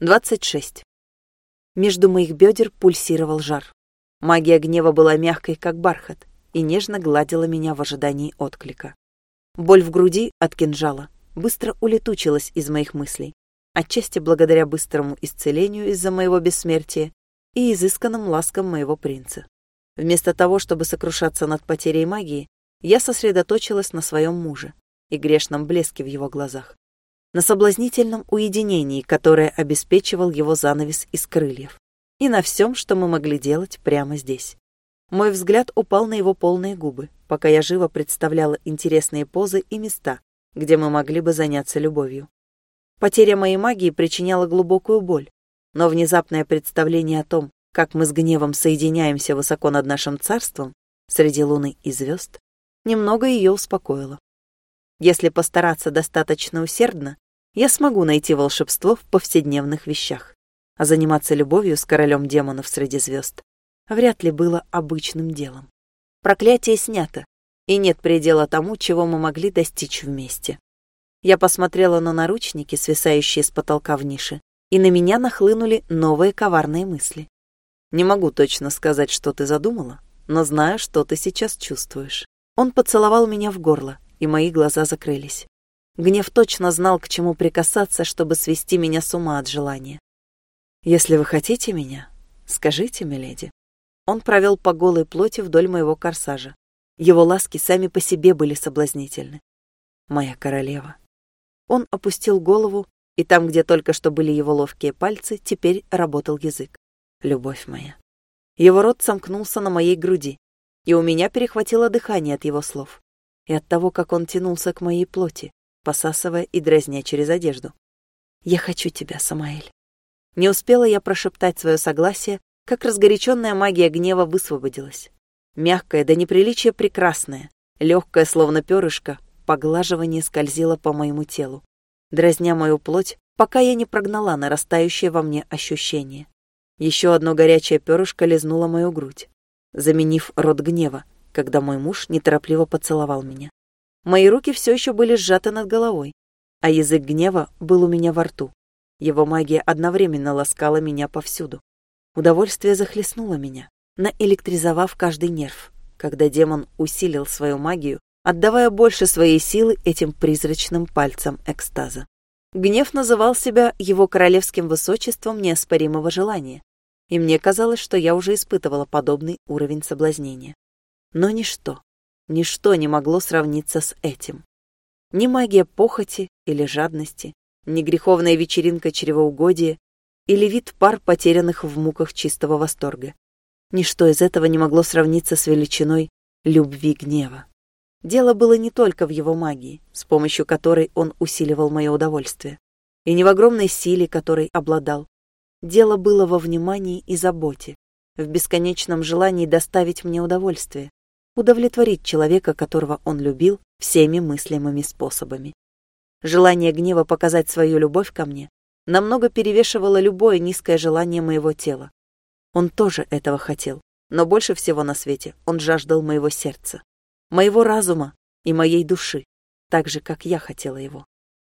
26. Между моих бедер пульсировал жар. Магия гнева была мягкой, как бархат, и нежно гладила меня в ожидании отклика. Боль в груди от кинжала быстро улетучилась из моих мыслей, отчасти благодаря быстрому исцелению из-за моего бессмертия и изысканным ласкам моего принца. Вместо того, чтобы сокрушаться над потерей магии, я сосредоточилась на своем муже и грешном блеске в его глазах, на соблазнительном уединении, которое обеспечивал его занавес из крыльев, и на всем, что мы могли делать прямо здесь. Мой взгляд упал на его полные губы, пока я живо представляла интересные позы и места, где мы могли бы заняться любовью. Потеря моей магии причиняла глубокую боль, но внезапное представление о том, как мы с гневом соединяемся высоко над нашим царством, среди луны и звезд, немного ее успокоило. Если постараться достаточно усердно, я смогу найти волшебство в повседневных вещах, а заниматься любовью с королем демонов среди звезд вряд ли было обычным делом. Проклятие снято, и нет предела тому, чего мы могли достичь вместе. Я посмотрела на наручники, свисающие с потолка в нише, и на меня нахлынули новые коварные мысли. Не могу точно сказать, что ты задумала, но знаю, что ты сейчас чувствуешь. Он поцеловал меня в горло, и мои глаза закрылись. Гнев точно знал, к чему прикасаться, чтобы свести меня с ума от желания. «Если вы хотите меня, скажите, миледи». Он провел по голой плоти вдоль моего корсажа. Его ласки сами по себе были соблазнительны. «Моя королева». Он опустил голову и там, где только что были его ловкие пальцы, теперь работал язык. Любовь моя. Его рот сомкнулся на моей груди, и у меня перехватило дыхание от его слов и от того, как он тянулся к моей плоти, посасывая и дразня через одежду. «Я хочу тебя, Самаэль». Не успела я прошептать свое согласие, как разгоряченная магия гнева высвободилась. Мягкая до неприличия прекрасная, легкая, словно перышко, поглаживание скользило по моему телу дразня мою плоть, пока я не прогнала нарастающее во мне ощущение. Еще одно горячее перышко лизнуло мою грудь, заменив рот гнева, когда мой муж неторопливо поцеловал меня. Мои руки все еще были сжаты над головой, а язык гнева был у меня во рту. Его магия одновременно ласкала меня повсюду. Удовольствие захлестнуло меня, наэлектризовав каждый нерв, когда демон усилил свою магию отдавая больше своей силы этим призрачным пальцам экстаза. Гнев называл себя его королевским высочеством неоспоримого желания, и мне казалось, что я уже испытывала подобный уровень соблазнения. Но ничто, ничто не могло сравниться с этим. Ни магия похоти или жадности, ни греховная вечеринка чревоугодия или вид пар, потерянных в муках чистого восторга. Ничто из этого не могло сравниться с величиной любви гнева. Дело было не только в его магии, с помощью которой он усиливал мое удовольствие, и не в огромной силе, которой обладал. Дело было во внимании и заботе, в бесконечном желании доставить мне удовольствие, удовлетворить человека, которого он любил, всеми мыслимыми способами. Желание гнева показать свою любовь ко мне намного перевешивало любое низкое желание моего тела. Он тоже этого хотел, но больше всего на свете он жаждал моего сердца моего разума и моей души, так же, как я хотела его.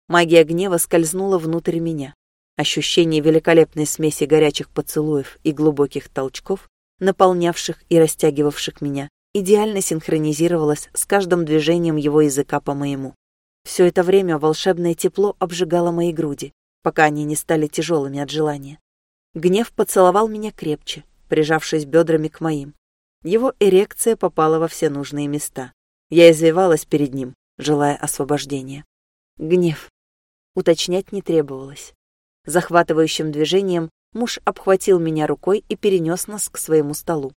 Магия гнева скользнула внутрь меня. Ощущение великолепной смеси горячих поцелуев и глубоких толчков, наполнявших и растягивавших меня, идеально синхронизировалось с каждым движением его языка по моему. Все это время волшебное тепло обжигало мои груди, пока они не стали тяжелыми от желания. Гнев поцеловал меня крепче, прижавшись бедрами к моим, его эрекция попала во все нужные места. Я извивалась перед ним, желая освобождения. Гнев. Уточнять не требовалось. Захватывающим движением муж обхватил меня рукой и перенес нас к своему столу.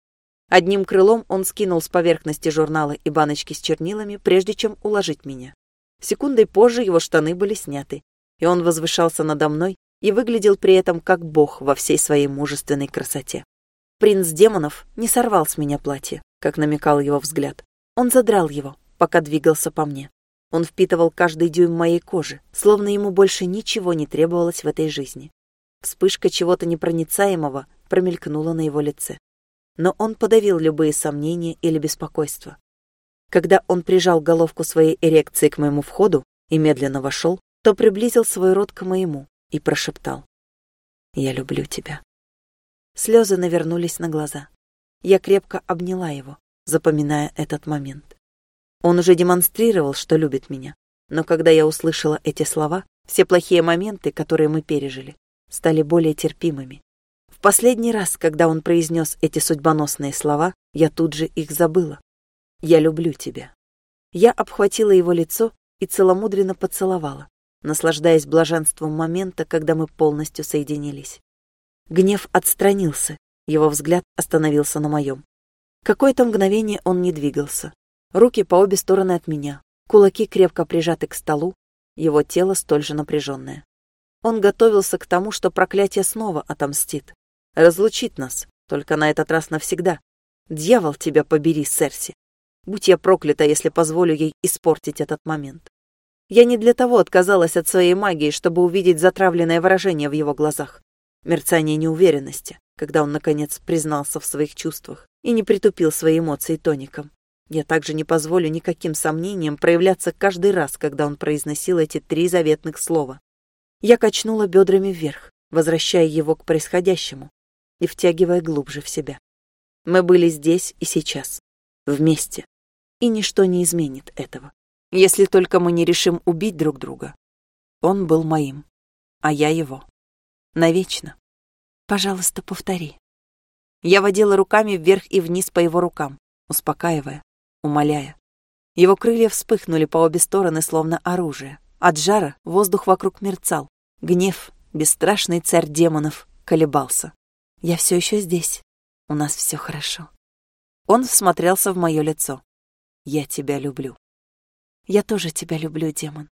Одним крылом он скинул с поверхности журнала и баночки с чернилами, прежде чем уложить меня. Секундой позже его штаны были сняты, и он возвышался надо мной и выглядел при этом как бог во всей своей мужественной красоте. Принц демонов не сорвал с меня платье, как намекал его взгляд. Он задрал его, пока двигался по мне. Он впитывал каждый дюйм моей кожи, словно ему больше ничего не требовалось в этой жизни. Вспышка чего-то непроницаемого промелькнула на его лице. Но он подавил любые сомнения или беспокойство. Когда он прижал головку своей эрекции к моему входу и медленно вошел, то приблизил свой рот к моему и прошептал. Я люблю тебя. Слезы навернулись на глаза. Я крепко обняла его, запоминая этот момент. Он уже демонстрировал, что любит меня. Но когда я услышала эти слова, все плохие моменты, которые мы пережили, стали более терпимыми. Последний раз, когда он произнес эти судьбоносные слова, я тут же их забыла. «Я люблю тебя». Я обхватила его лицо и целомудренно поцеловала, наслаждаясь блаженством момента, когда мы полностью соединились. Гнев отстранился, его взгляд остановился на моем. Какое-то мгновение он не двигался. Руки по обе стороны от меня, кулаки крепко прижаты к столу, его тело столь же напряженное. Он готовился к тому, что проклятие снова отомстит. Разлучит нас, только на этот раз навсегда. Дьявол тебя побери, Серси. Будь я проклята, если позволю ей испортить этот момент. Я не для того отказалась от своей магии, чтобы увидеть затравленное выражение в его глазах. Мерцание неуверенности, когда он, наконец, признался в своих чувствах и не притупил свои эмоции тоником. Я также не позволю никаким сомнениям проявляться каждый раз, когда он произносил эти три заветных слова. Я качнула бедрами вверх, возвращая его к происходящему и втягивая глубже в себя. Мы были здесь и сейчас, вместе, и ничто не изменит этого, если только мы не решим убить друг друга. Он был моим, а я его. Навечно. Пожалуйста, повтори. Я водила руками вверх и вниз по его рукам, успокаивая, умоляя. Его крылья вспыхнули по обе стороны, словно оружие. От жара воздух вокруг мерцал. Гнев, бесстрашный царь демонов, колебался. «Я все еще здесь. У нас все хорошо». Он всмотрелся в мое лицо. «Я тебя люблю». «Я тоже тебя люблю, демон».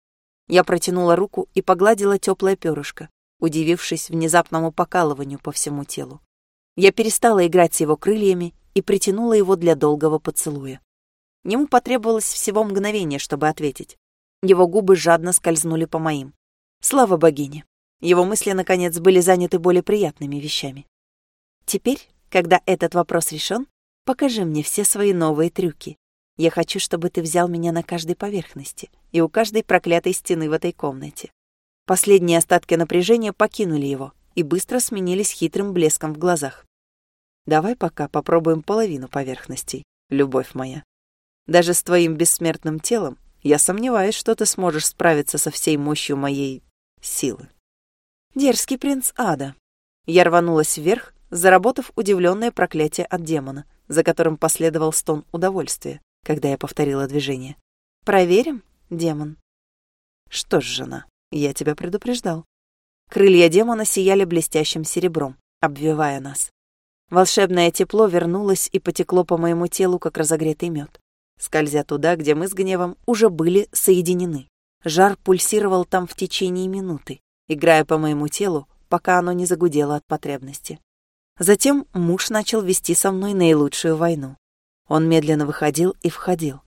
Я протянула руку и погладила теплое перышко, удивившись внезапному покалыванию по всему телу. Я перестала играть с его крыльями и притянула его для долгого поцелуя. Ему потребовалось всего мгновение, чтобы ответить. Его губы жадно скользнули по моим. Слава богине. Его мысли, наконец, были заняты более приятными вещами. Теперь, когда этот вопрос решен, покажи мне все свои новые трюки. Я хочу, чтобы ты взял меня на каждой поверхности и у каждой проклятой стены в этой комнате. Последние остатки напряжения покинули его и быстро сменились хитрым блеском в глазах. Давай пока попробуем половину поверхностей, любовь моя. Даже с твоим бессмертным телом я сомневаюсь, что ты сможешь справиться со всей мощью моей силы. Дерзкий принц ада. Я рванулась вверх, заработав удивленное проклятие от демона, за которым последовал стон удовольствия, когда я повторила движение. Проверим, демон. Что ж, жена, я тебя предупреждал. Крылья демона сияли блестящим серебром, обвивая нас. Волшебное тепло вернулось и потекло по моему телу, как разогретый мед скользя туда, где мы с гневом уже были соединены. Жар пульсировал там в течение минуты, играя по моему телу, пока оно не загудело от потребности. Затем муж начал вести со мной наилучшую войну. Он медленно выходил и входил.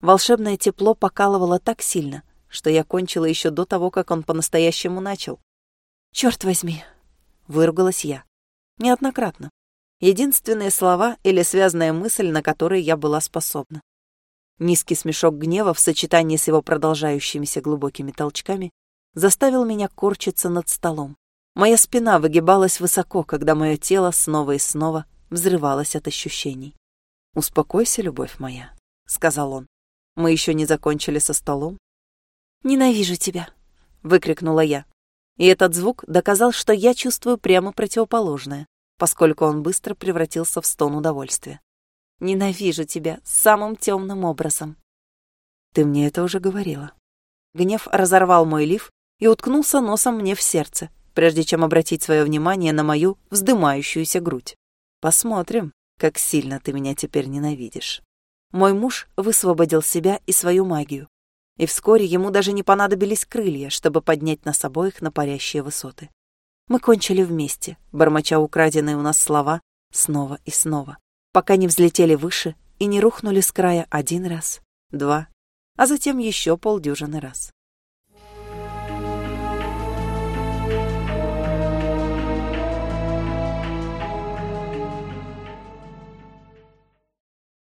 Волшебное тепло покалывало так сильно, что я кончила еще до того, как он по-настоящему начал. «Черт возьми!» — выругалась я. Неоднократно. Единственные слова или связанная мысль, на которые я была способна. Низкий смешок гнева в сочетании с его продолжающимися глубокими толчками заставил меня корчиться над столом. Моя спина выгибалась высоко, когда мое тело снова и снова взрывалось от ощущений. «Успокойся, любовь моя», — сказал он. «Мы еще не закончили со столом». «Ненавижу тебя», — выкрикнула я. И этот звук доказал, что я чувствую прямо противоположное, поскольку он быстро превратился в стон удовольствия. Ненавижу тебя самым темным образом. Ты мне это уже говорила. Гнев разорвал мой лиф и уткнулся носом мне в сердце, прежде чем обратить свое внимание на мою вздымающуюся грудь. Посмотрим, как сильно ты меня теперь ненавидишь. Мой муж высвободил себя и свою магию, и вскоре ему даже не понадобились крылья, чтобы поднять нас обоих на парящие высоты. Мы кончили вместе, бормоча украденные у нас слова снова и снова пока не взлетели выше и не рухнули с края один раз, два, а затем еще полдюжины раз.